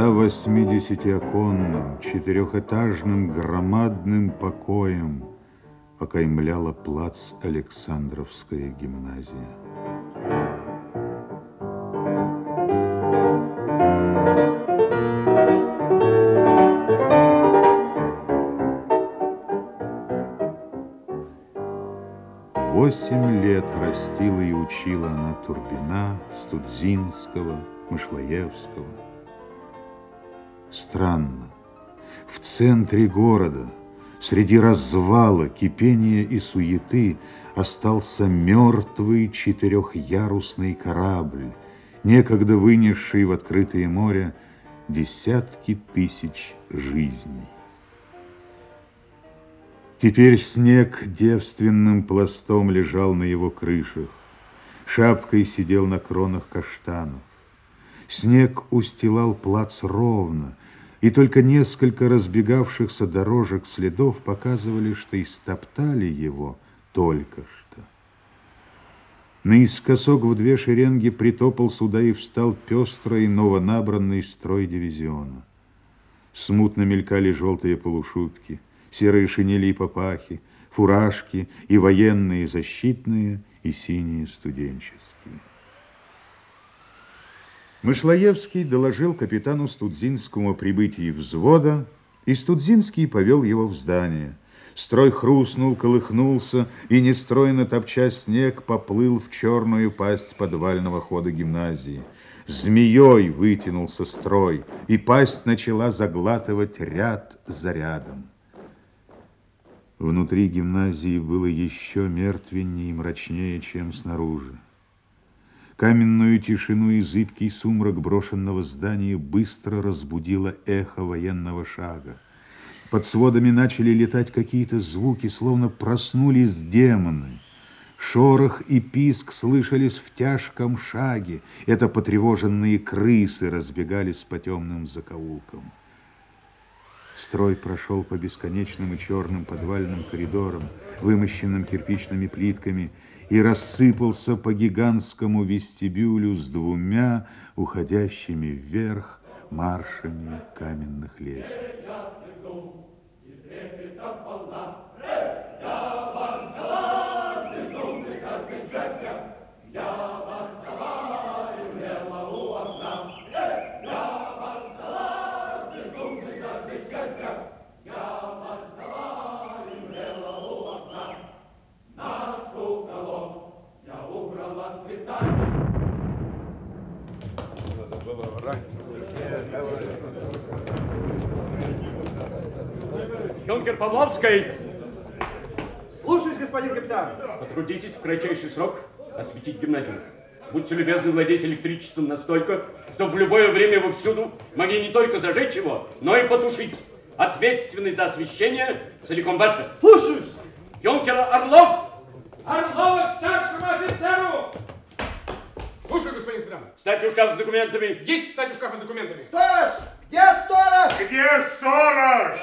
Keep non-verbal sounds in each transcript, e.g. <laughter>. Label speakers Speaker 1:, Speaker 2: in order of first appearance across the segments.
Speaker 1: 180-оконным, четырехэтажным громадным покоем окаймляла плац Александровская гимназия. Восемь лет растила и учила она Турбина, Студзинского, Мышлоевского. Странно, в центре города, среди развала, кипения и суеты, остался мертвый четырехярусный корабль, некогда вынесший в открытое море десятки тысяч жизней. Теперь снег девственным пластом лежал на его крышах, шапкой сидел на кронах каштанов. Снег устилал плац ровно, и только несколько разбегавшихся дорожек следов показывали, что истоптали его только что. Наискосок в две шеренги притопал сюда и встал пестрый новонабранный строй дивизиона. Смутно мелькали желтые полушубки, серые шинели и папахи, фуражки и военные защитные, и синие студенческие. Мышлоевский доложил капитану Студзинскому о прибытии взвода, и Студзинский повел его в здание. Строй хрустнул, колыхнулся, и, нестройно топча снег, поплыл в черную пасть подвального хода гимназии. Змеей вытянулся строй, и пасть начала заглатывать ряд за рядом. Внутри гимназии было еще мертвеннее и мрачнее, чем снаружи. Каменную тишину и зыбкий сумрак брошенного здания быстро разбудило эхо военного шага. Под сводами начали летать какие-то звуки, словно проснулись демоны. Шорох и писк слышались в тяжком шаге. Это потревоженные крысы разбегались по темным закоулкам. Строй прошел по бесконечным и черным подвальным коридорам, вымощенным кирпичными плитками, и рассыпался по гигантскому вестибюлю с двумя уходящими вверх маршами каменных лестниц.
Speaker 2: Юнкер Павловский!
Speaker 3: Слушаюсь, господин капитан.
Speaker 2: Потрудитесь в кратчайший срок осветить гимназию. Будьте любезны владеть электричеством настолько, что в любое время вы всюду могли не только зажечь его, но и потушить. Ответственность за освещение целиком ваша.
Speaker 3: Слушаюсь.
Speaker 2: Юнкер Орлов! Орлова к старшему офицеру!
Speaker 4: Слушаю, господин капитан.
Speaker 2: Встать у шкафа с документами.
Speaker 4: Есть встать у шкафа с документами.
Speaker 3: Сторож! Где сторож?
Speaker 5: Где сторож?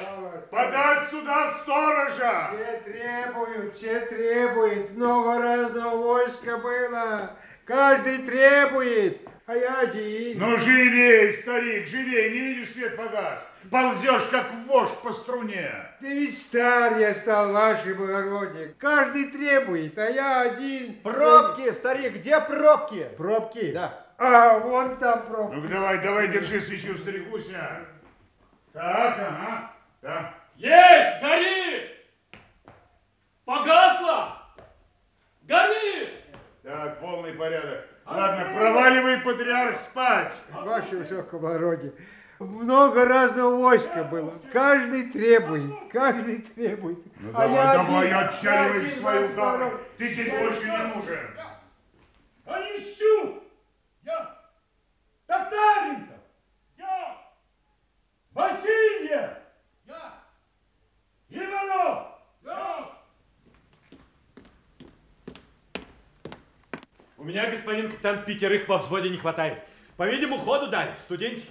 Speaker 5: Подать сюда сторожа!
Speaker 6: Все требуют, все требуют. Много разного войска было. Каждый требует, а я один.
Speaker 5: Ну, живей, старик, живей, не видишь, свет погас. Ползешь, как вождь по струне.
Speaker 6: Ты ведь стар я стал, ваше благородие. Каждый требует, а я один.
Speaker 3: Пробки, старик, где пробки?
Speaker 6: Пробки?
Speaker 3: Да.
Speaker 6: А, вон там пробки.
Speaker 5: Ну давай, давай, держи свечу, старикуся. Так, ага, да.
Speaker 2: Есть! Гори! Погасло! Гори!
Speaker 5: Так, полный порядок. Ладно, проваливай, патриарх, спать.
Speaker 6: Ваше высокоблагородие, много разного войска было. Каждый требует, каждый требует.
Speaker 5: Ну
Speaker 6: а
Speaker 5: давай,
Speaker 6: я
Speaker 5: давай,
Speaker 6: один,
Speaker 5: отчаливай
Speaker 6: один,
Speaker 5: свою даму. Ты здесь больше не нужен.
Speaker 3: Онищук! Я! Татаренко! Я! Васильев! Я! Иванов! Я!
Speaker 7: У меня, господин капитан, пятерых во взводе не хватает. По-видимому, ходу дали, студентики.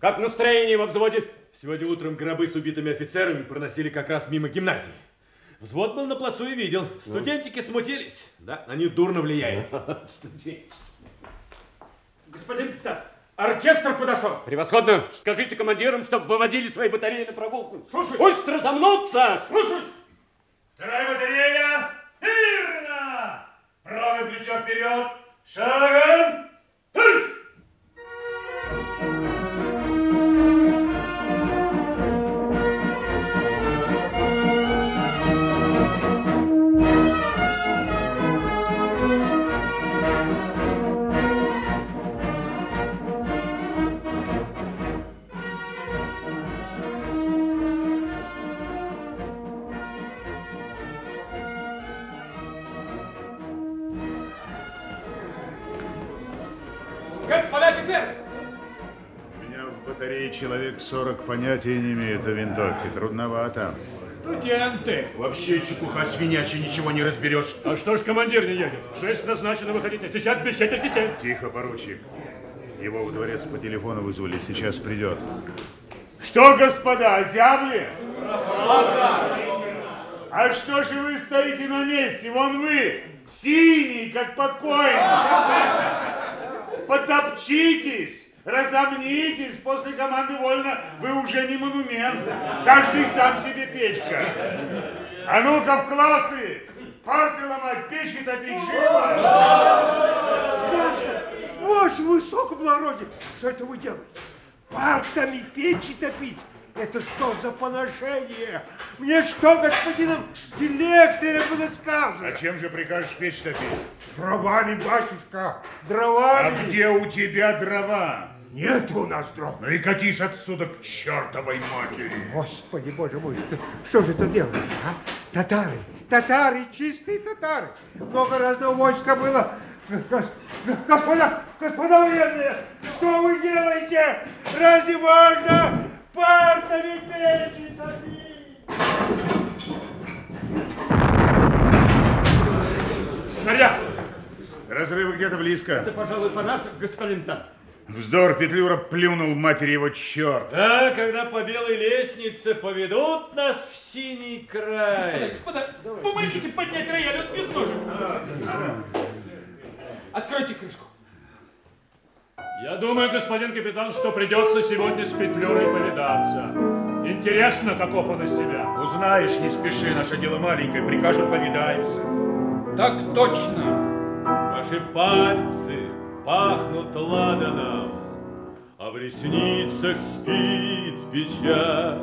Speaker 2: Как настроение во взводе?
Speaker 7: Сегодня утром гробы с убитыми офицерами проносили как раз мимо гимназии. Взвод был на плацу и видел. Студентики смутились. Да, на них дурно влияет. <laughs>
Speaker 2: Студент. Господин капитан, Оркестр подошел.
Speaker 7: Превосходно. Скажите командирам, чтобы выводили свои батареи на прогулку.
Speaker 2: Слушай.
Speaker 7: Пусть разомнутся.
Speaker 2: Слушай.
Speaker 3: Вторая батарея! Мирно! Правое плечо вперед! Шагом!
Speaker 2: Офицеры.
Speaker 1: У меня в батарее человек 40 понятия не имеют о винтовке. Трудновато.
Speaker 3: Студенты! Вообще чепуха свинячья, ничего не разберешь.
Speaker 7: А что ж командир не едет? В шесть назначено выходить, а сейчас без четверти семь.
Speaker 1: Тихо, поручик. Его в дворец по телефону вызвали, сейчас придет. Что, господа, озябли? А что же вы стоите на месте? Вон вы, синий, как покойник. Потопчитесь, разомнитесь. После команды вольно вы уже не монумент. Каждый сам себе печка. А ну-ка в классы. Парты ломать, печи топить, живо!
Speaker 6: Ваше, ваше высокоблагородие, что это вы делаете? Партами печи топить? Это что за поношение? Мне что, господином директором было сказано?
Speaker 1: А чем же прикажешь печь топить?
Speaker 6: Дровами, батюшка,
Speaker 1: А
Speaker 6: дровами.
Speaker 1: где у тебя дрова?
Speaker 6: Нет у нас дров.
Speaker 1: Ну и катись отсюда к чертовой матери.
Speaker 6: Господи, боже мой, что, что же это делается, а? Татары, татары, чистые татары. Много разного войска было. Гос- господа, господа военные, что вы делаете? Разве можно партами печи топить?
Speaker 7: Снаряд!
Speaker 1: Разрывы где-то близко.
Speaker 7: Это, пожалуй, по нас, господин Тан.
Speaker 1: Вздор, Петлюра плюнул матери его черт.
Speaker 8: Да, когда по белой лестнице поведут нас в синий край.
Speaker 2: Господа, помогите поднять рояль, он без ножек. Откройте крышку.
Speaker 7: Я думаю, господин капитан, что придется сегодня с Петлюрой повидаться. Интересно, каков он из себя.
Speaker 3: Узнаешь, не спеши, наше дело маленькое, прикажут, повидаемся.
Speaker 2: Так точно.
Speaker 8: Ваши пальцы пахнут ладаном, а в ресницах спит печаль.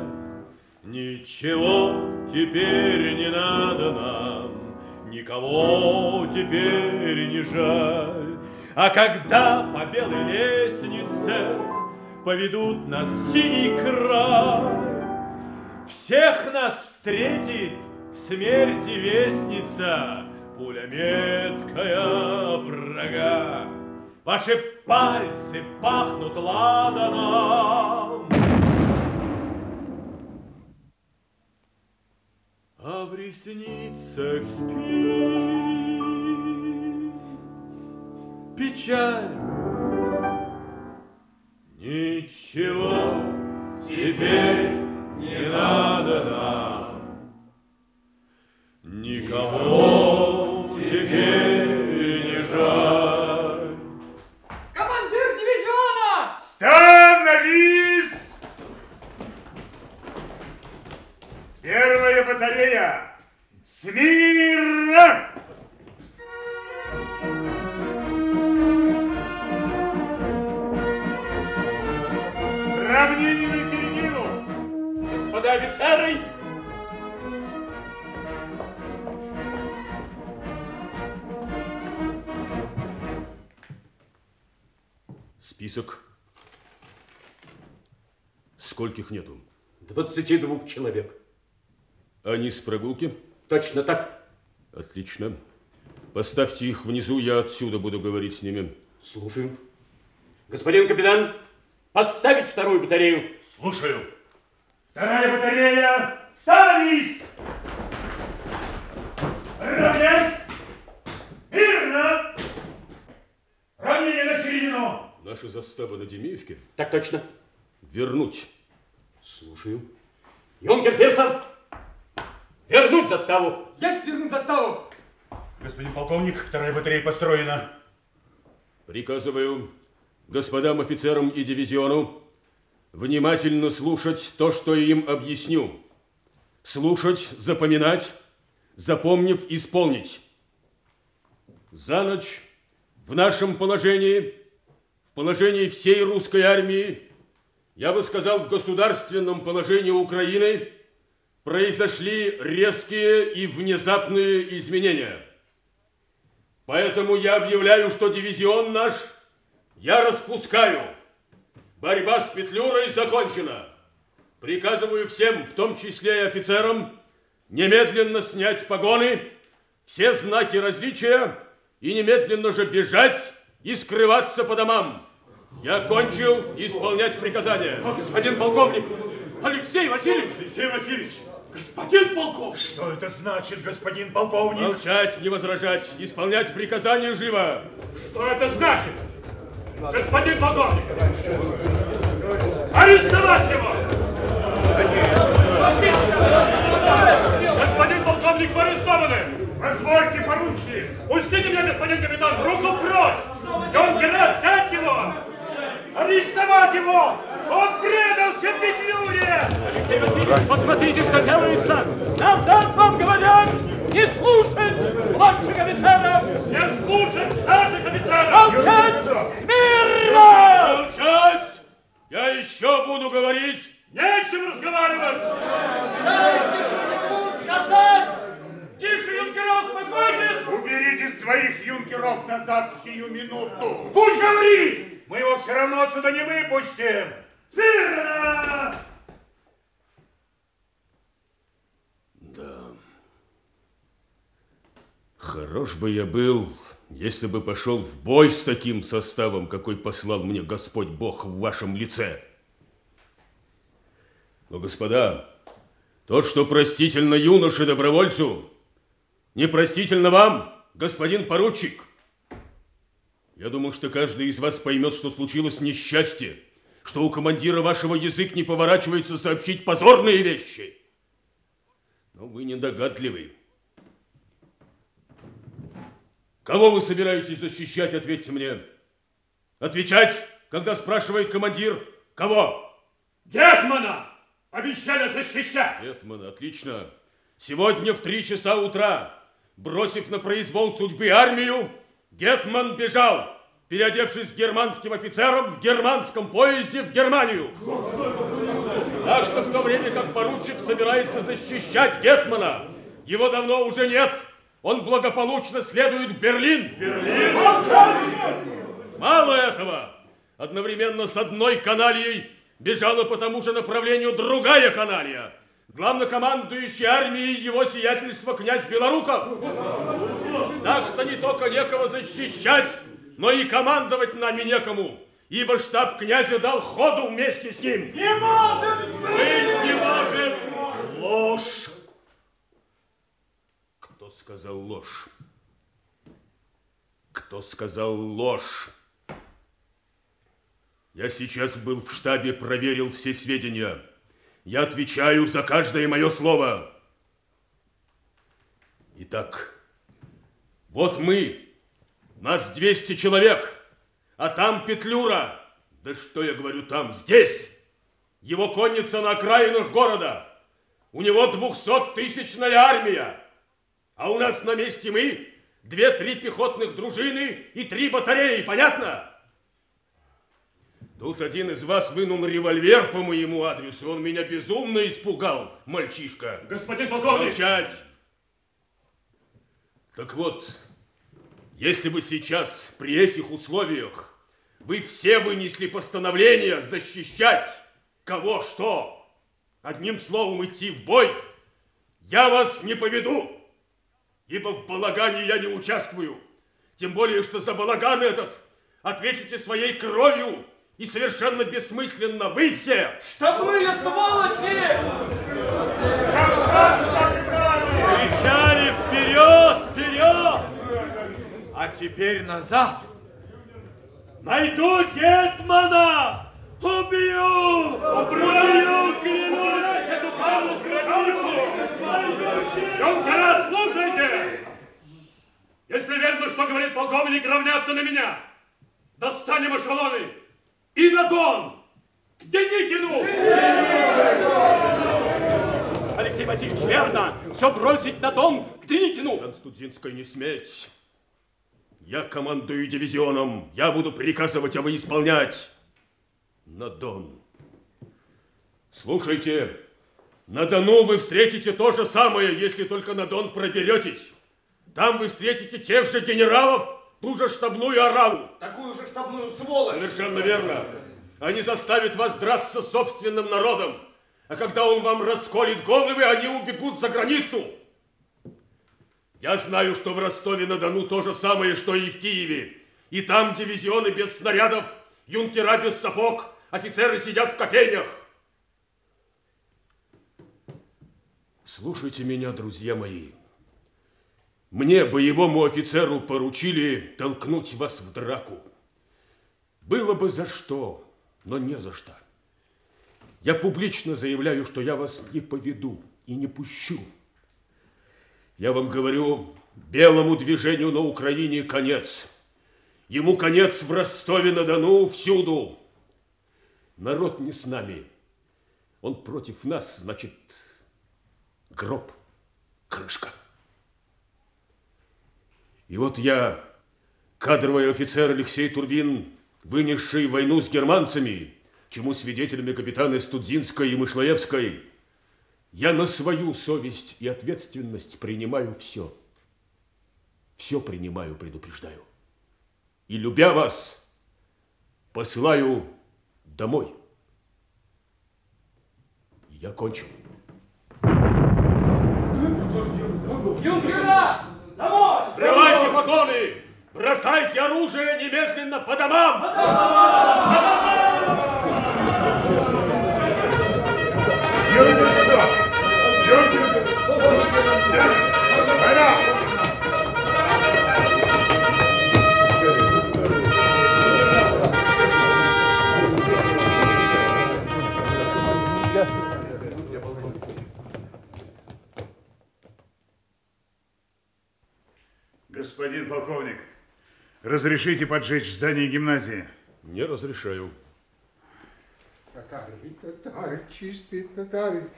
Speaker 8: Ничего теперь не надо нам, никого теперь не жаль. А когда по белой лестнице поведут нас в синий край, всех нас встретит смерти вестница, пуля меткая врага. Ваши пальцы пахнут ладаном, а в ресницах спит печаль. Ничего теперь не надо нам, никого теперь не жаль.
Speaker 2: Командир дивизиона!
Speaker 1: Становись! Первая батарея! Смирно!
Speaker 7: Господа офицеры!
Speaker 9: Список. Скольких нету?
Speaker 7: 22 человек.
Speaker 9: Они с прогулки?
Speaker 7: Точно так.
Speaker 9: Отлично. Поставьте их внизу, я отсюда буду говорить с ними.
Speaker 7: Слушаю. Господин капитан, поставить вторую батарею.
Speaker 3: Слушаю. Вторая батарея, становись! Равнясь! Мирно! Равнение на середину!
Speaker 9: Наша застава на Демеевке
Speaker 7: Так точно.
Speaker 9: вернуть.
Speaker 7: Слушаю. Юнкер Фирсов, вернуть заставу.
Speaker 2: Я сверну заставу.
Speaker 3: Господин полковник, вторая батарея построена.
Speaker 9: Приказываю
Speaker 8: господам офицерам и дивизиону внимательно слушать то, что я им объясню. Слушать, запоминать, запомнив, исполнить. За ночь в нашем положении, в положении всей русской армии, я бы сказал, в государственном положении Украины, произошли резкие и внезапные изменения. Поэтому я объявляю, что дивизион наш я распускаю. Борьба с Петлюрой закончена. Приказываю всем, в том числе и офицерам, немедленно снять погоны, все знаки различия и немедленно же бежать и скрываться по домам. Я кончил исполнять приказания.
Speaker 2: Господин полковник, Алексей Васильевич!
Speaker 5: Алексей Васильевич,
Speaker 2: Господин полковник!
Speaker 5: что это значит, господин полковник?
Speaker 8: Молчать, не возражать, исполнять приказания живо.
Speaker 2: Что это значит? Господин полковник! Арестовать его! Господин полковник, вы арестованы!
Speaker 5: Позвольте, поручик.
Speaker 2: Пустите меня, господин капитан, руку прочь! Юнкера, взять его!
Speaker 5: Арестовать его! Он предался Петлюре!
Speaker 2: Алексей Васильевич, посмотрите, что делается! Назад вам говорят! Не слушать младших офицеров! Не слушать старших офицеров! Молчать! Смирно!
Speaker 8: Молчать! Я буду говорить.
Speaker 2: Нечем разговаривать! Тише, юнкера, успокойтесь!
Speaker 5: Уберите своих юнкеров назад сию минуту. Пусть говорит! Мы его все равно отсюда не выпустим. Верно!
Speaker 8: Да. Хорош бы я был, если бы пошел в бой с таким составом, какой послал мне Господь Бог в вашем лице. Но, господа, то, что простительно юноше-добровольцу, непростительно вам, господин поручик. Я думал, что каждый из вас поймет, что случилось несчастье, что у командира вашего язык не поворачивается сообщить позорные вещи. Но вы недогадливый. Кого вы собираетесь защищать, ответьте мне. Отвечать, когда спрашивает командир, кого?
Speaker 2: Гетмана! Обещали защищать!
Speaker 8: Гетман, отлично. Сегодня в три часа утра, бросив на произвол судьбы армию, Гетман бежал, переодевшись германским офицером в германском поезде в Германию. Так что в то время, как поручик собирается защищать Гетмана, его давно уже нет. Он благополучно следует в Берлин. Берлин? Мало этого. Одновременно с одной каналией бежала по тому же направлению другая каналия. Главнокомандующий армией его сиятельство князь Белоруков. Так что не только некого защищать, но и командовать нами некому, ибо штаб князя дал ходу вместе с ним.
Speaker 5: Не может
Speaker 8: Быть не может! Ложь! Кто сказал ложь? Кто сказал ложь? Я сейчас был в штабе, проверил все сведения. Я отвечаю за каждое мое слово. Итак, вот мы, нас 200 человек, а там Петлюра. Да что я говорю там, здесь. Его конница на окраинах города. У него двухсоттысячная армия. А у нас на месте мы, две-три пехотных дружины и три батареи, понятно? Тут один из вас вынул револьвер по моему адресу. Он меня безумно испугал, мальчишка.
Speaker 2: Господин полковник!
Speaker 8: Молчать! Так вот, если бы сейчас при этих условиях вы все вынесли постановление защищать кого что, одним словом идти в бой, я вас не поведу, ибо в балагане я не участвую. Тем более, что за балаган этот ответите своей кровью и совершенно бессмысленно вы все.
Speaker 4: Штабные сволочи!
Speaker 7: Кричали вперед, вперед! А теперь назад. Найду Гетмана! Убью! Убью, клянусь!
Speaker 2: эту Павлу Юнкера, слушайте! Если верно, что говорит полковник, равняться на меня. Достанем эшелоны! И на Дон! К Деникину! Алексей Васильевич, верно! Все бросить на Дон к Деникину!
Speaker 8: Констудинская, не сметь! Я командую дивизионом, я буду приказывать, а вы исполнять. На Дон. Слушайте, на Дону вы встретите то же самое, если только на Дон проберетесь. Там вы встретите тех же генералов, ту же штабную ораву.
Speaker 4: Такую же штабную сволочь.
Speaker 8: Совершенно верно. Они заставят вас драться с собственным народом. А когда он вам расколет головы, они убегут за границу. Я знаю, что в Ростове-на-Дону то же самое, что и в Киеве. И там дивизионы без снарядов, юнкера без сапог, офицеры сидят в кофейнях. Слушайте меня, друзья мои. Мне, боевому офицеру, поручили толкнуть вас в драку. Было бы за что, но не за что. Я публично заявляю, что я вас не поведу и не пущу. Я вам говорю, белому движению на Украине конец. Ему конец в Ростове-на-Дону всюду. Народ не с нами. Он против нас, значит, гроб, крышка. И вот я, кадровый офицер Алексей Турбин, вынесший войну с германцами, чему свидетелями капитаны Студзинской и Мышлоевской, я на свою совесть и ответственность принимаю все. Все принимаю, предупреждаю. И, любя вас, посылаю домой. Я кончил.
Speaker 4: Юнкера! Домой!
Speaker 8: Срывайте погоны! Бросайте оружие немедленно по домам!
Speaker 5: Юнкер! Юнкер! Война! Разрешите поджечь здание гимназии?
Speaker 8: Не разрешаю.
Speaker 6: Татары, татары, чистые татары.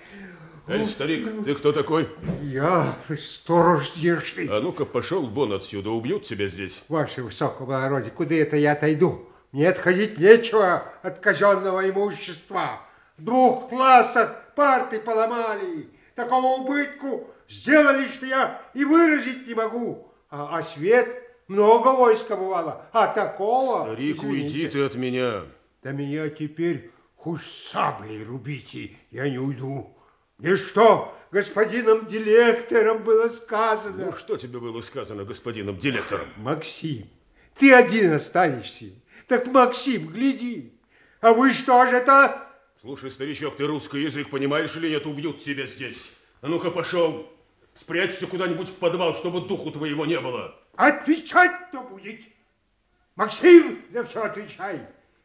Speaker 8: Эй, старик, ты кто такой?
Speaker 6: Я сторож держи.
Speaker 8: А ну-ка, пошел вон отсюда, убьют тебя здесь.
Speaker 6: Ваше высокоблагородие, куда это я отойду? Мне отходить нечего от казенного имущества. В двух классах парты поломали. Такого убытку сделали, что я и выразить не могу. А, а свет много войска бывало, а такого...
Speaker 8: Старик,
Speaker 6: извините.
Speaker 8: уйди ты от меня.
Speaker 6: Да меня теперь хоть саблей рубите, я не уйду. Мне что, господином директором было сказано?
Speaker 8: Ну, что тебе было сказано господином директором?
Speaker 6: Максим, ты один останешься. Так, Максим, гляди. А вы что же это?
Speaker 8: Слушай, старичок, ты русский язык понимаешь или нет? Убьют тебя здесь. А ну-ка, пошел. Спрячься куда-нибудь в подвал, чтобы духу твоего не было.
Speaker 6: Отвечать-то будет. Максим, за все отвечай.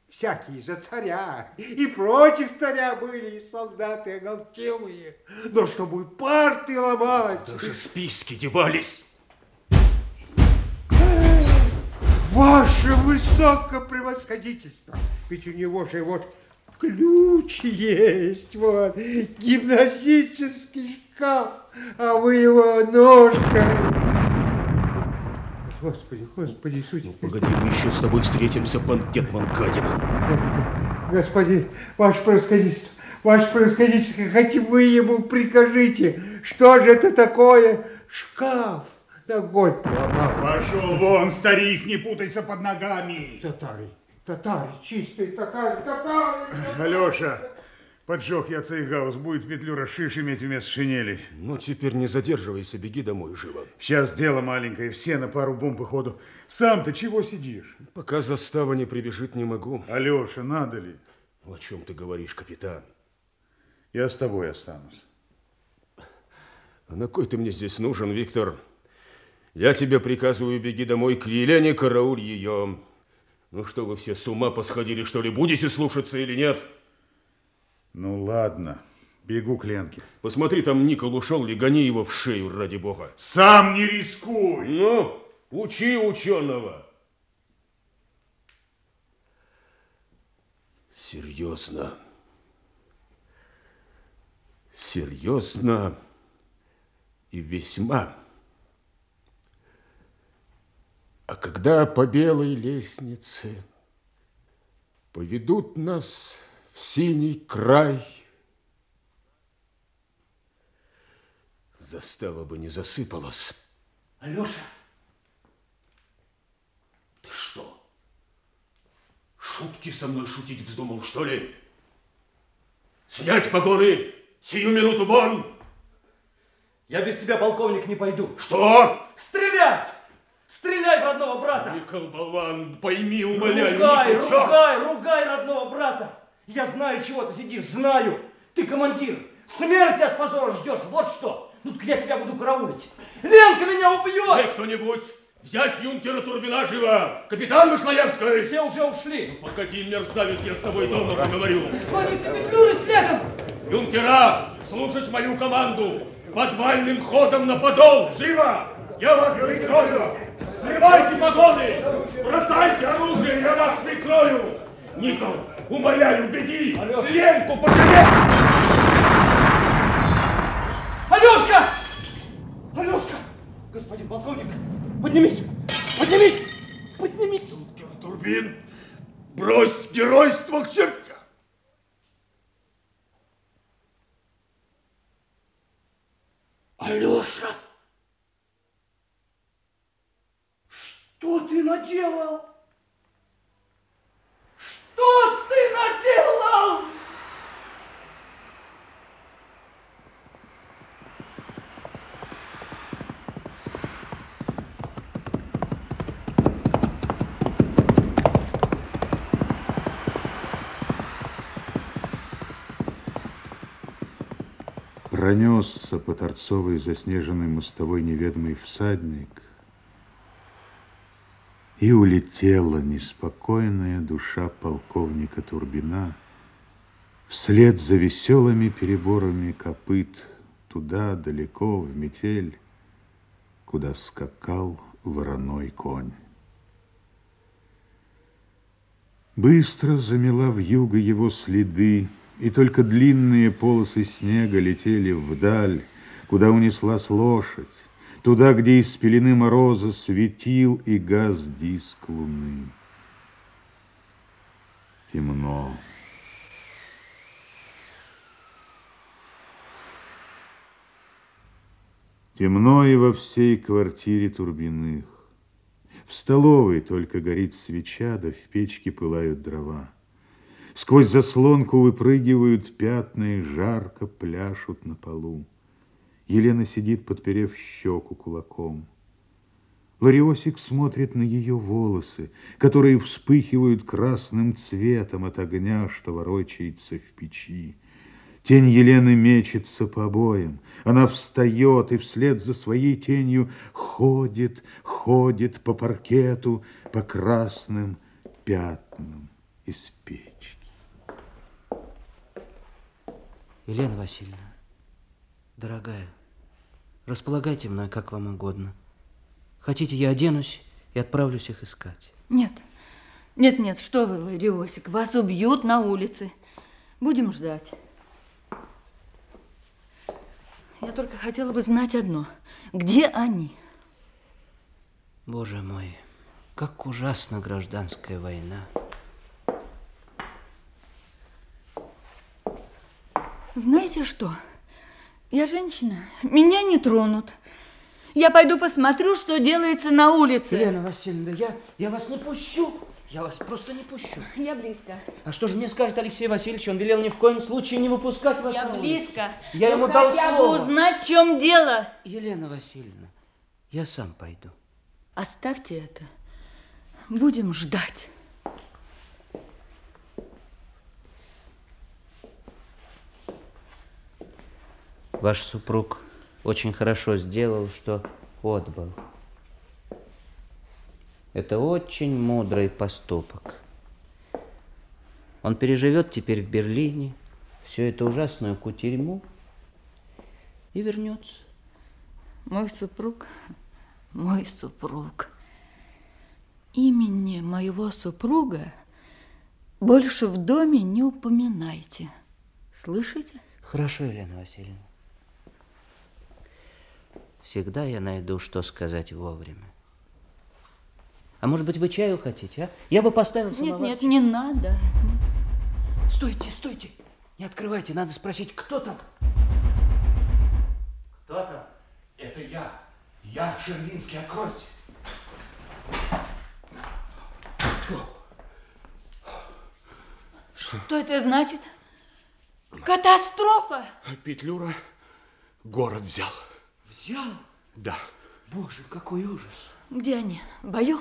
Speaker 6: Всякие за царя и против царя были и солдаты оголтелые. Но чтобы парты ломать...
Speaker 8: Даже списки девались.
Speaker 6: Ваше высокопревосходительство! Ведь у него же вот ключ есть, вот, гимназический шкаф, а вы его ножками. Господи, господи, судья.
Speaker 8: Погоди, мы еще с тобой встретимся, пан Гетман Кадина.
Speaker 6: Господин, ваше превосходительство, ваше превосходительство, хоть вы ему прикажите, что же это такое? Шкаф ногой поломал.
Speaker 5: Пошел вон, старик, не путайся под ногами.
Speaker 6: Татары, татары, чистые татары, татары.
Speaker 5: Алеша, поджег я цейгаус, будет петлю расшишь иметь вместо шинели.
Speaker 8: Ну, теперь не задерживайся, беги домой живо.
Speaker 5: Сейчас дело маленькое, все на пару бомб и ходу. Сам-то чего сидишь?
Speaker 8: Пока застава не прибежит, не могу.
Speaker 5: Алеша, надо ли?
Speaker 8: О чем ты говоришь, капитан?
Speaker 5: Я с тобой останусь.
Speaker 8: А на кой ты мне здесь нужен, Виктор? Я тебе приказываю, беги домой к Елене, карауль ее. Ну что вы все с ума посходили, что ли? Будете слушаться или нет?
Speaker 5: Ну ладно, бегу к Ленке.
Speaker 8: Посмотри, там Никол ушел ли, гони его в шею, ради бога.
Speaker 5: Сам не рискуй!
Speaker 8: Ну, учи ученого. Серьезно. Серьезно и весьма. А когда по белой лестнице поведут нас в синий край, застава бы не засыпалась.
Speaker 4: Алеша, ты что, шутки со мной шутить вздумал, что ли?
Speaker 8: Снять погоны! Сию минуту вон!
Speaker 4: Я без тебя, полковник, не пойду.
Speaker 8: Что?
Speaker 4: Стрелять! Стреляй в родного брата!
Speaker 8: Никол, болван, пойми, умоляю,
Speaker 4: Ругай,
Speaker 8: Никол, чё?
Speaker 4: ругай, ругай родного брата! Я знаю, чего ты сидишь, знаю! Ты командир! Смерти от позора ждешь, вот что! Ну, так я тебя буду караулить! Ленка меня
Speaker 8: Эй,
Speaker 4: убьет!
Speaker 8: кто-нибудь, взять юнкера Турбина живо! Капитан Мышлоевский!
Speaker 4: Все уже ушли!
Speaker 8: Погоди, мерзавец, я с тобой дома поговорю.
Speaker 4: Гонится Петлюра следом!
Speaker 8: Юнкера, слушать мою команду! Подвальным ходом на подол! Живо! Я вас прикрою! Срывайте погоны! Бросайте оружие, я вас прикрою! Никол, умоляю, беги! Ленку пожалей!
Speaker 4: Алешка! Алешка! Господин полковник, поднимись! Поднимись! Поднимись!
Speaker 8: Юнкер Турбин, брось геройство к чертям!
Speaker 4: Алеша! Что ты наделал? Что ты наделал?
Speaker 1: Пронесся по торцовой заснеженной мостовой неведомый всадник, и улетела неспокойная душа полковника Турбина вслед за веселыми переборами копыт туда, далеко, в метель, куда скакал вороной конь. Быстро замела в юго его следы, и только длинные полосы снега летели вдаль, куда унеслась лошадь, туда, где из пелены мороза светил и газ диск луны. Темно. Темно и во всей квартире Турбиных. В столовой только горит свеча, да в печке пылают дрова. Сквозь заслонку выпрыгивают пятна и жарко пляшут на полу. Елена сидит, подперев щеку кулаком. Лариосик смотрит на ее волосы, которые вспыхивают красным цветом от огня, что ворочается в печи. Тень Елены мечется по обоям. Она встает и вслед за своей тенью ходит, ходит по паркету, по красным пятнам из печки.
Speaker 10: Елена Васильевна, дорогая, располагайте мной, как вам угодно. Хотите, я оденусь и отправлюсь их искать.
Speaker 11: Нет, нет, нет, что вы, Лариосик, вас убьют на улице. Будем ждать. Я только хотела бы знать одно. Где они?
Speaker 10: Боже мой, как ужасна гражданская война.
Speaker 11: Знаете что? Я женщина, меня не тронут. Я пойду посмотрю, что делается на улице.
Speaker 10: Елена Васильевна, я, я вас не пущу. Я вас просто не пущу.
Speaker 11: Я близко.
Speaker 10: А что же мне скажет Алексей Васильевич? Он велел ни в коем случае не выпускать вас
Speaker 11: Я
Speaker 10: на
Speaker 11: близко.
Speaker 10: Я
Speaker 11: Ну,
Speaker 10: ему дал
Speaker 11: хотя бы
Speaker 10: слово.
Speaker 11: узнать, в чем дело.
Speaker 10: Елена Васильевна, я сам пойду.
Speaker 11: Оставьте это. Будем ждать.
Speaker 10: Ваш супруг очень хорошо сделал, что отбыл. Это очень мудрый поступок. Он переживет теперь в Берлине всю эту ужасную кутерьму и вернется.
Speaker 11: Мой супруг, мой супруг. Имени моего супруга больше в доме не упоминайте. Слышите?
Speaker 10: Хорошо, Елена Васильевна. Всегда я найду, что сказать вовремя. А может быть, вы чаю хотите, а? Я бы поставил
Speaker 11: самовар. Нет, нет, не надо.
Speaker 10: Стойте, стойте. Не открывайте, надо спросить, кто там?
Speaker 3: Кто там? Это я. Я Шервинский, откройте.
Speaker 11: Что это значит? Катастрофа!
Speaker 3: Петлюра город взял.
Speaker 10: Взял?
Speaker 3: Да.
Speaker 10: Боже, какой ужас.
Speaker 11: Где они? В бою?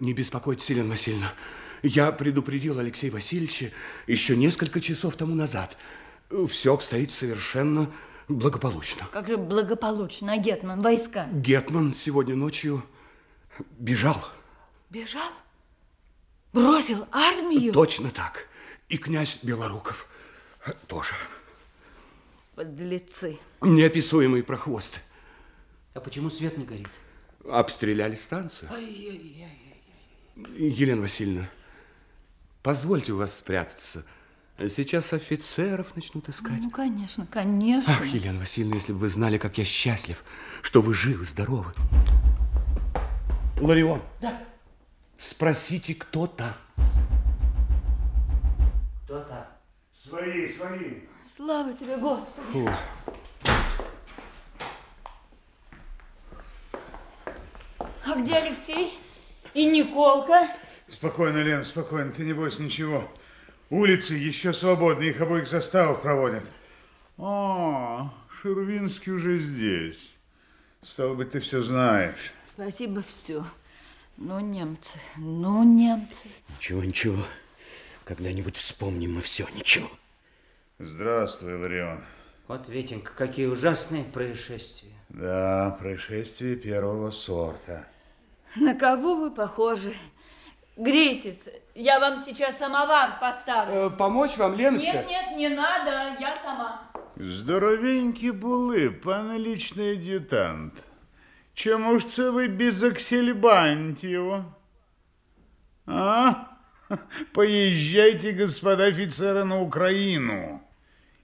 Speaker 3: Не беспокойтесь, Елена Васильевна. Я предупредил Алексея Васильевича еще несколько часов тому назад. Все обстоит совершенно благополучно.
Speaker 11: Как же благополучно, а Гетман, войска?
Speaker 3: Гетман сегодня ночью бежал.
Speaker 11: Бежал? Бросил армию?
Speaker 3: Точно так. И князь Белоруков тоже.
Speaker 11: Подлецы.
Speaker 3: Неописуемый прохвост.
Speaker 10: А почему свет не горит?
Speaker 3: Обстреляли станцию. Елена Васильевна, позвольте у вас спрятаться. Сейчас офицеров начнут искать.
Speaker 11: Ну, конечно, конечно.
Speaker 3: Ах, Елена Васильевна, если бы вы знали, как я счастлив, что вы живы, здоровы. Ларион.
Speaker 10: Да.
Speaker 3: Спросите, кто там.
Speaker 10: Кто там?
Speaker 1: Свои, свои.
Speaker 11: Слава тебе, Господи. Фу. Где Алексей? И Николка?
Speaker 1: Спокойно, Лен, спокойно. Ты не бойся ничего. Улицы еще свободны, их обоих заставок проводят. О, Шервинский уже здесь. Стало быть, ты все знаешь.
Speaker 11: Спасибо, все. Ну, немцы, ну, немцы.
Speaker 5: Ничего, ничего. Когда-нибудь вспомним мы все, ничего.
Speaker 1: Здравствуй, Ларион.
Speaker 10: Вот, Витенька, какие ужасные происшествия.
Speaker 1: Да, происшествия первого сорта.
Speaker 11: На кого вы похожи? Грейтесь, я вам сейчас самовар поставлю.
Speaker 3: Э, помочь вам, Леночка?
Speaker 11: Нет, нет, не надо, я сама.
Speaker 1: Здоровенький були, пане личный адъютант. Чому ж це ви без аксельбантів? А? <laughs> Поезжайте, господа офицеры, на Украину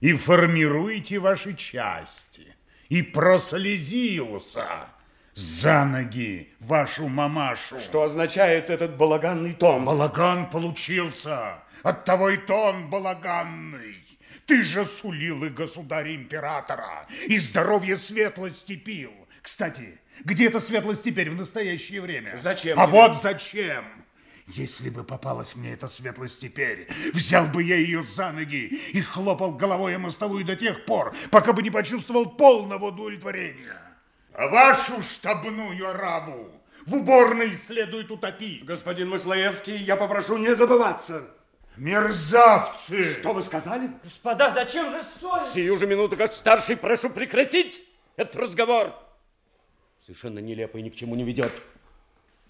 Speaker 1: и формируйте ваши части. И прослезился за ноги вашу мамашу.
Speaker 3: Что означает этот балаганный тон?
Speaker 1: Балаган получился, оттого и тон балаганный. Ты же сулил и государя-императора, и здоровье светлости пил. Кстати, где эта светлость теперь в настоящее время?
Speaker 3: Зачем?
Speaker 1: А тебе? вот зачем? Если бы попалась мне эта светлость теперь, взял бы я ее за ноги и хлопал головой о мостовую до тех пор, пока бы не почувствовал полного удовлетворения. А вашу штабную ораву в уборной следует утопить.
Speaker 3: Господин Мышлаевский, я попрошу не забываться.
Speaker 1: Мерзавцы!
Speaker 3: Что вы сказали?
Speaker 2: Господа, зачем же ссориться?
Speaker 5: Сию же минуту, как старший, прошу прекратить этот разговор. Совершенно нелепо и ни к чему не ведет.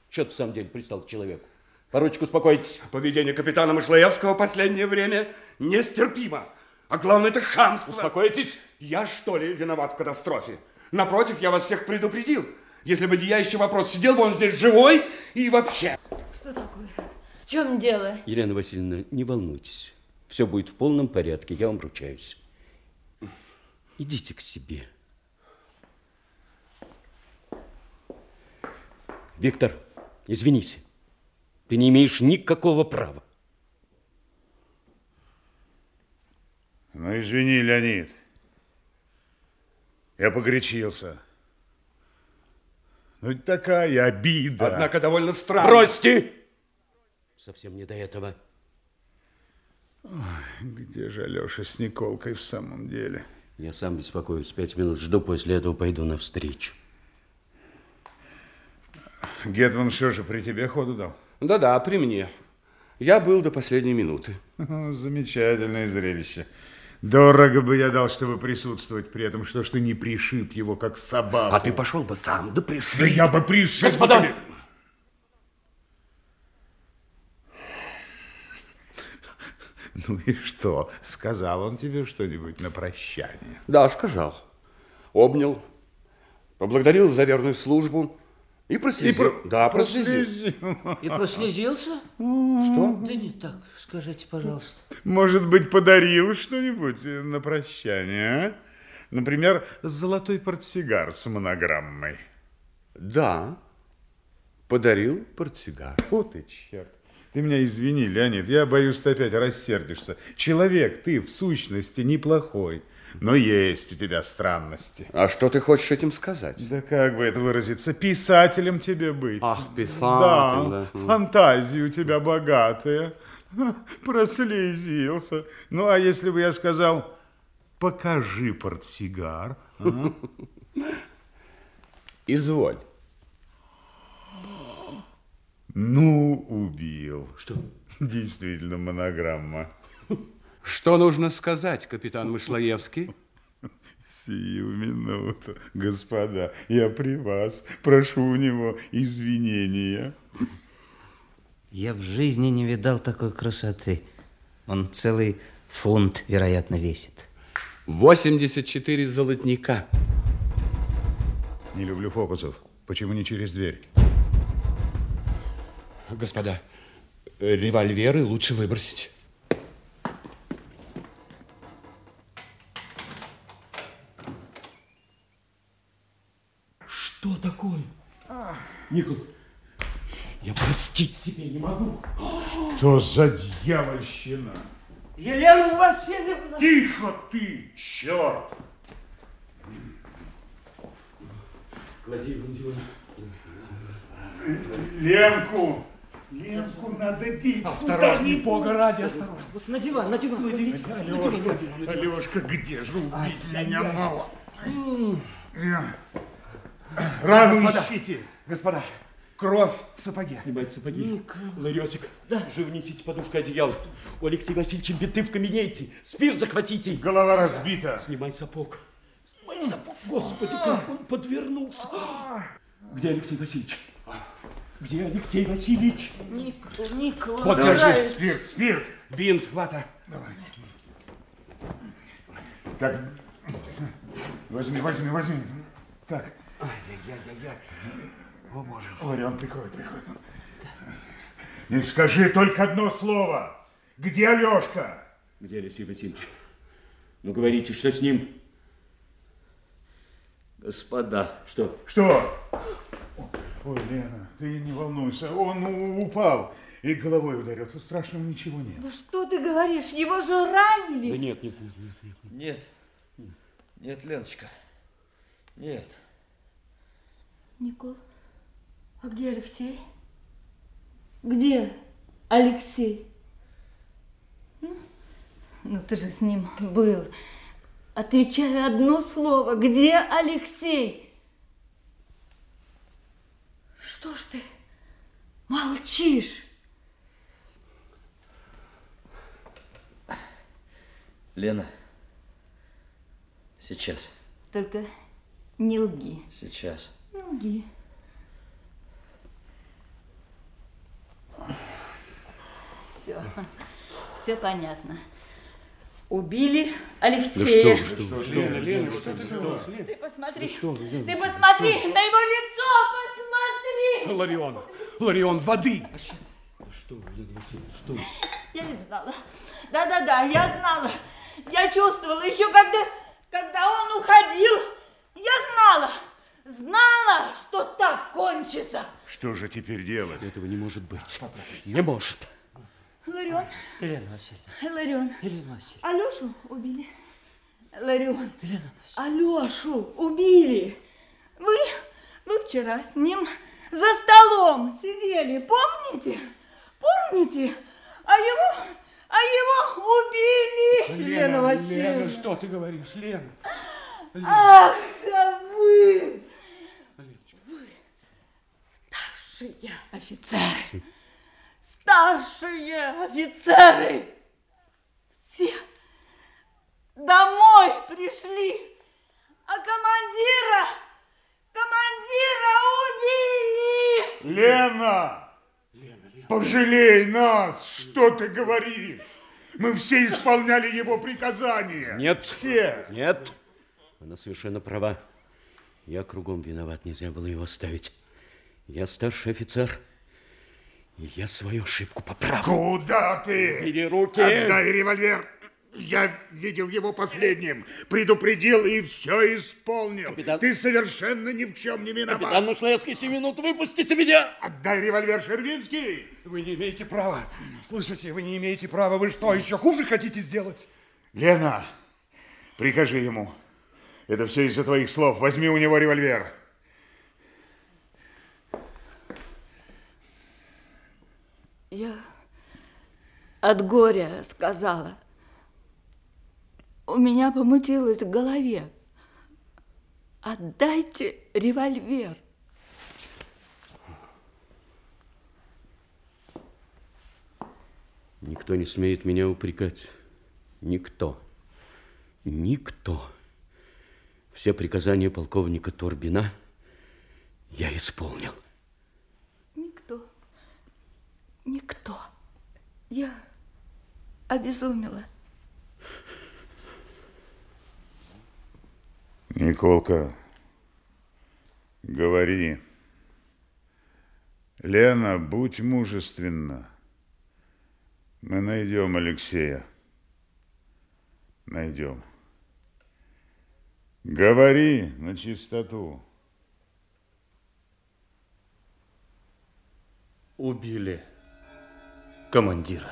Speaker 5: Что ты в самом деле пристал к человеку? Поручик, успокойтесь.
Speaker 3: Поведение капитана Мышлаевского в последнее время нестерпимо. А главное, это хамство.
Speaker 5: Успокойтесь.
Speaker 3: Я, что ли, виноват в катастрофе? Напротив, я вас всех предупредил. Если бы не я, еще вопрос, сидел бы он здесь живой и вообще.
Speaker 11: Что такое? В чем дело?
Speaker 5: Елена Васильевна, не волнуйтесь. Все будет в полном порядке, я вам ручаюсь. Идите к себе. Виктор, извинись. Ты не имеешь никакого права.
Speaker 1: Ну, извини, Леонид. Я погорячился. Ну, такая обида.
Speaker 3: Однако довольно странно.
Speaker 5: Бросьте! Совсем не до этого.
Speaker 1: Ой, где же Алеша с Николкой в самом деле?
Speaker 5: Я сам беспокоюсь. Пять минут жду, после этого пойду навстречу.
Speaker 1: Гетман что же при тебе ходу дал?
Speaker 3: Да-да, при мне. Я был до последней минуты. <laughs>
Speaker 1: Замечательное зрелище. Дорого бы я дал, чтобы присутствовать при этом. Что ж ты не пришиб его, как собаку?
Speaker 3: А ты пошел бы сам, да пришиб.
Speaker 1: Да я бы пришиб.
Speaker 5: Господа!
Speaker 1: Ну и что? Сказал он тебе что-нибудь на прощание?
Speaker 3: Да, сказал. Обнял, поблагодарил за верную службу,
Speaker 8: И прослезил.
Speaker 1: И про-
Speaker 8: Да, прослезил.
Speaker 10: И прослезился?
Speaker 1: Что?
Speaker 10: Да не так, скажите, пожалуйста.
Speaker 1: Может быть, подарил что-нибудь на прощание, а? Например, золотой портсигар с монограммой.
Speaker 8: Да, подарил портсигар.
Speaker 1: Вот ты черт. Ты меня извини, Леонид, я боюсь, ты опять рассердишься. Человек ты в сущности неплохой, но есть у тебя странности.
Speaker 8: А что ты хочешь этим сказать?
Speaker 1: Да как бы это выразиться? Писателем тебе быть.
Speaker 8: Ах, писатель, да.
Speaker 1: фантазии у тебя богатые. Прослезился. Ну, а если бы я сказал, покажи портсигар. а?
Speaker 8: Изволь.
Speaker 1: Ну, убил. Что? Действительно, монограмма.
Speaker 8: Что нужно сказать, капитан Мышлоевский?
Speaker 1: Сию минуту, господа, я при вас. Прошу у него извинения.
Speaker 10: Я в жизни не видал такой красоты. Он целый фунт, вероятно, весит.
Speaker 8: 84 золотника.
Speaker 1: Не люблю фокусов. Почему не через дверь?
Speaker 8: Господа, револьверы лучше выбросить.
Speaker 2: Что такое? Никол, я простить себе не могу.
Speaker 1: Что за дьявольщина?
Speaker 4: Елена Васильевна!
Speaker 1: Тихо ты, черт!
Speaker 2: Клади его на диван.
Speaker 1: Ленку! Ленку надо деть.
Speaker 4: Осторожней, бога ради, осторожно.
Speaker 10: Вот на диван, на диван. кладите.
Speaker 1: Алешка, Алешка, где же убить меня мало? Я- Рану
Speaker 4: Господа.
Speaker 1: ищите.
Speaker 4: Господа, кровь в сапоге.
Speaker 2: Снимайте сапоги. Ларёсик, живо несите подушку одеяло. У Алексея Васильевича бинты в кабинете. Спирт захватите.
Speaker 1: Голова разбита.
Speaker 2: Снимай сапог. Снимай сапог. Господи, как он подвернулся. Где Алексей Васильевич? Где Алексей Васильевич?
Speaker 10: Никол, Никол,
Speaker 2: Вот,
Speaker 1: Держи, спирт, спирт.
Speaker 2: Бинт, вата.
Speaker 1: Так, возьми, возьми, возьми. Так,
Speaker 2: Ай-яй-яй-яй. О, Боже.
Speaker 1: Ларион, приходит, приходит. Не скажи только одно слово. Где Алешка?
Speaker 2: Где Алексей Васильевич? Ну, говорите, что с ним?
Speaker 12: Господа,
Speaker 2: Что?
Speaker 1: Что? Ой, Лена, ты не волнуйся. Он упал и головой ударился. Страшного ничего нет.
Speaker 11: Да что ты говоришь? Его же
Speaker 2: Да
Speaker 11: ранили.
Speaker 2: нет, нет, нет, нет. нет.
Speaker 12: нет, нет, Леночка, нет.
Speaker 11: Никол, а где Алексей? Где Алексей? Ну, Ну, ты же с ним был. Отвечай одно слово. Где Алексей? Что ж ты молчишь?
Speaker 12: Лена, сейчас,
Speaker 11: Только не лги.
Speaker 12: сейчас.
Speaker 11: Не лги. Все, все понятно. Убили Алексея.
Speaker 2: что, что, что, Лена, Лена, что ты что?
Speaker 11: Ты посмотри,
Speaker 2: что вы, Лена,
Speaker 11: ты
Speaker 2: что-
Speaker 11: посмотри на его лицо, посмотри.
Speaker 2: Ларион, Ларион, воды! Что, Лена Васильевна, что?
Speaker 11: Я ведь знала. Да-да-да, я знала. Я чувствовала еще, когда, когда он уходил. Я знала, знала, что так кончится.
Speaker 1: Что же теперь делать?
Speaker 2: Этого не может быть. Не может.
Speaker 11: Ларион,
Speaker 10: Елена Васильевна,
Speaker 11: Ларион,
Speaker 10: Елена Васильевна.
Speaker 11: Алешу убили. Ларион, Алешу убили. Вы, вы вчера с ним за столом сидели, помните? Помните? А его, а его убили.
Speaker 2: Лена, Лена, что ты говоришь, Лена?
Speaker 11: Ах, а вы старшие офицеры, старшие офицеры, все домой пришли, а командира, командира убили.
Speaker 1: Лена! Пожалей нас! Что ты говоришь? Мы все исполняли его приказания.
Speaker 2: Нет.
Speaker 1: Все.
Speaker 2: Нет. Она совершенно права. Я кругом виноват, нельзя было его оставить.
Speaker 5: Я старший офицер, и я свою ошибку поправлю.
Speaker 1: Куда ты?
Speaker 5: Бери руки.
Speaker 1: Отдай револьвер. Я видел его последним, предупредил и все исполнил.
Speaker 5: Капитан-
Speaker 1: Ты совершенно ни в чем не виноват.
Speaker 5: Капитан Мышлевский, семь минут, выпустите меня!
Speaker 1: Отдай револьвер, Шервинский.
Speaker 3: Вы не имеете права. Слышите, вы не имеете права. Вы что, еще хуже хотите сделать?
Speaker 1: Лена, прикажи ему. Это все из-за твоих слов. Возьми у него револьвер.
Speaker 11: Я от горя сказала. У меня помутилось в голове. Отдайте револьвер.
Speaker 5: Никто не смеет меня упрекать. Никто. Никто. Все приказания полковника Торбина я исполнил.
Speaker 11: Никто. Никто. Я обезумела.
Speaker 1: Николка, говори. Лена, будь мужественна. Мы найдем Алексея. Найдем. Говори на чистоту.
Speaker 5: Убили командира.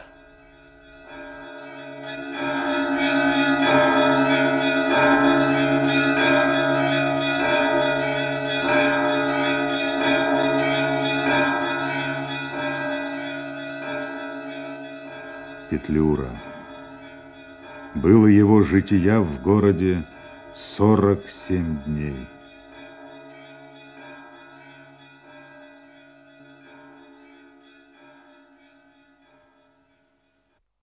Speaker 13: Петлюра. Было его жития в городе 47 дней.